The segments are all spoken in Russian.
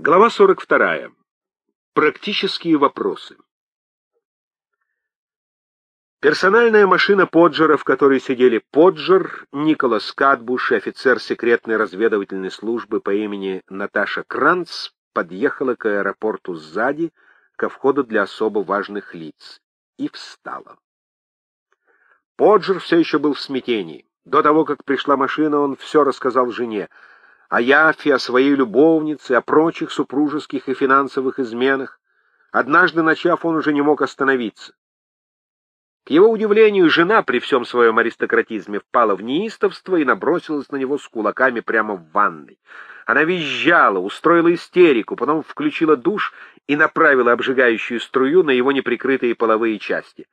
Глава 42. Практические вопросы. Персональная машина Поджера, в которой сидели Поджер, Николас Катбуш и офицер секретной разведывательной службы по имени Наташа Кранц, подъехала к аэропорту сзади, ко входу для особо важных лиц, и встала. Поджер все еще был в смятении. До того, как пришла машина, он все рассказал жене — о Яфе, о своей любовнице, о прочих супружеских и финансовых изменах. Однажды, начав, он уже не мог остановиться. К его удивлению, жена при всем своем аристократизме впала в неистовство и набросилась на него с кулаками прямо в ванной. Она визжала, устроила истерику, потом включила душ и направила обжигающую струю на его неприкрытые половые части.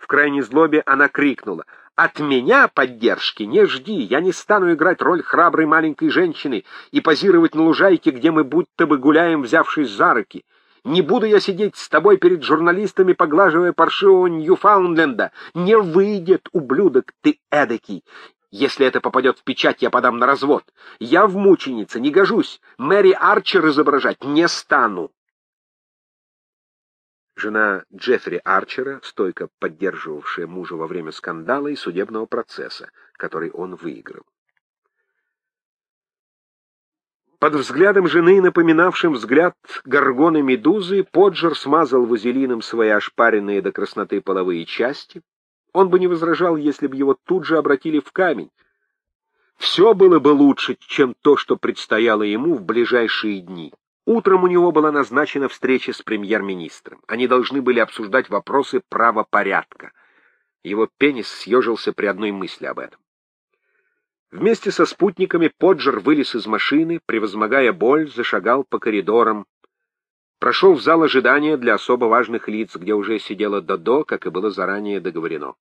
В крайней злобе она крикнула — от меня поддержки не жди, я не стану играть роль храброй маленькой женщины и позировать на лужайке, где мы будто бы гуляем, взявшись за руки. Не буду я сидеть с тобой перед журналистами, поглаживая паршивого Ньюфаундленда. Не выйдет, ублюдок ты эдакий. Если это попадет в печать, я подам на развод. Я в мученице не гожусь. Мэри Арчер изображать не стану жена Джеффри Арчера, стойко поддерживавшая мужа во время скандала и судебного процесса, который он выиграл. Под взглядом жены, напоминавшим взгляд горгоны Медузы, Поджер смазал вазелином свои ошпаренные до красноты половые части. Он бы не возражал, если бы его тут же обратили в камень. Все было бы лучше, чем то, что предстояло ему в ближайшие дни. Утром у него была назначена встреча с премьер-министром. Они должны были обсуждать вопросы правопорядка. Его пенис съежился при одной мысли об этом. Вместе со спутниками Поджер вылез из машины, превозмогая боль, зашагал по коридорам. Прошел в зал ожидания для особо важных лиц, где уже сидела Додо, как и было заранее договорено.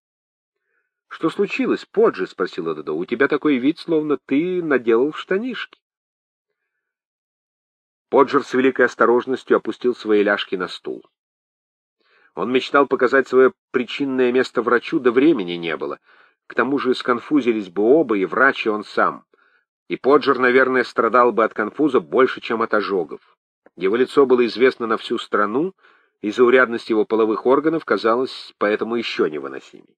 — Что случилось, Поджи? — спросила Додо. — У тебя такой вид, словно ты наделал штанишки. Поджер с великой осторожностью опустил свои ляжки на стул. Он мечтал показать свое причинное место врачу, да времени не было. К тому же сконфузились бы оба, и врач, и он сам. И Поджер, наверное, страдал бы от конфуза больше, чем от ожогов. Его лицо было известно на всю страну, и заурядность его половых органов казалась поэтому еще невыносимей.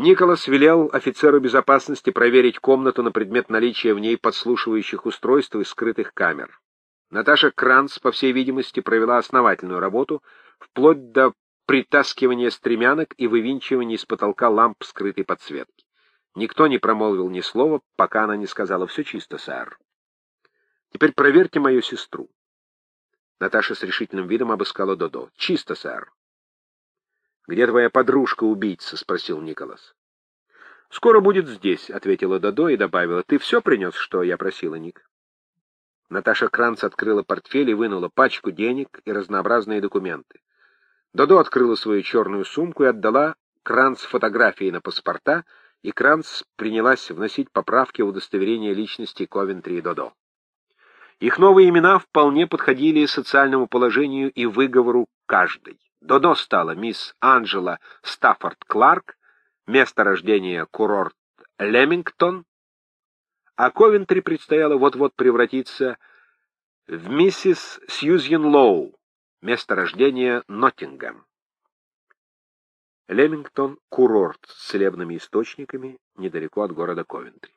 Николас велел офицеру безопасности проверить комнату на предмет наличия в ней подслушивающих устройств и скрытых камер. Наташа Кранц, по всей видимости, провела основательную работу, вплоть до притаскивания стремянок и вывинчивания из потолка ламп скрытой подсветки. Никто не промолвил ни слова, пока она не сказала «все чисто, сэр». «Теперь проверьте мою сестру». Наташа с решительным видом обыскала Додо. «Чисто, сэр». «Где твоя подружка-убийца?» — спросил Николас. «Скоро будет здесь», — ответила Додо и добавила. «Ты все принес, что я просила, Ник?» Наташа Кранц открыла портфель и вынула пачку денег и разнообразные документы. Додо открыла свою черную сумку и отдала Кранц фотографии на паспорта, и Кранц принялась вносить поправки в удостоверение личности Ковентри и Додо. Их новые имена вполне подходили социальному положению и выговору каждой. Додо стала мисс Анджела Стаффорд Кларк, место рождения курорт Лемингтон, а Ковентри предстояло вот-вот превратиться в миссис Сьюзен Лоу, место рождения Ноттингем. Лемингтон — курорт с целебными источниками недалеко от города Ковентри.